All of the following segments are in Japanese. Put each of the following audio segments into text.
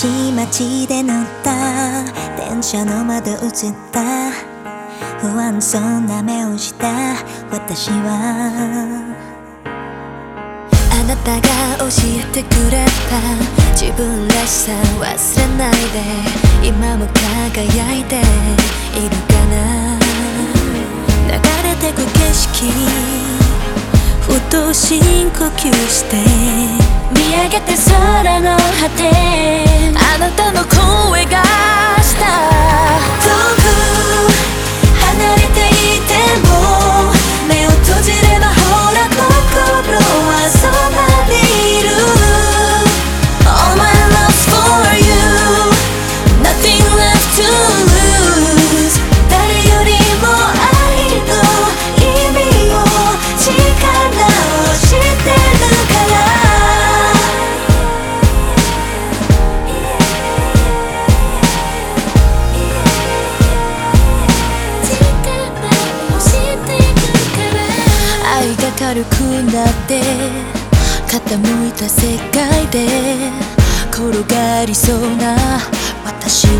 しい街で乗った。電車の窓映った。不安そうな目をした私は。あなたが教えてくれた。自分らしさ忘れないで。今も輝いて。いるかな。流れてく景色。ふと深呼吸して。見上げて空の果て。くなって。傾いた世界で転がりそうな私を。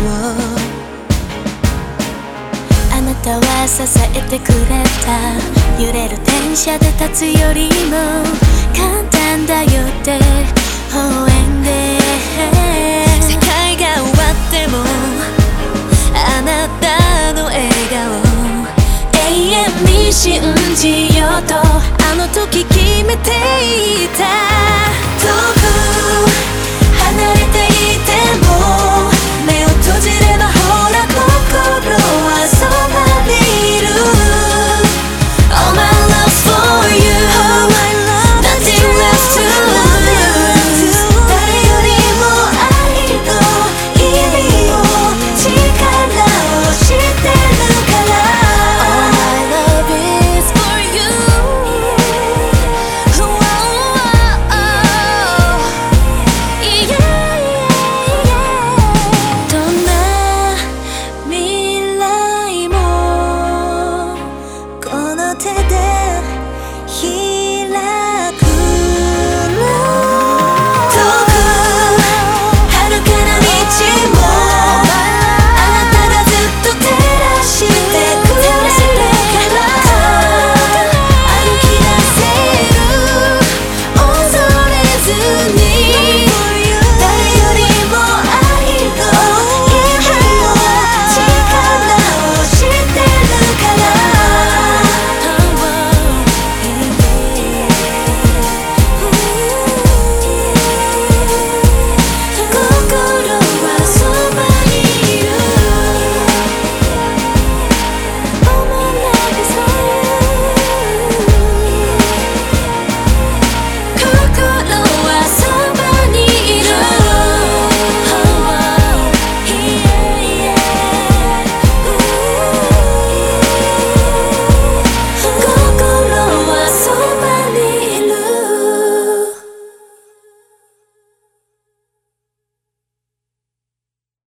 あなたは支えてくれた。揺れる電車で立つよりもめていた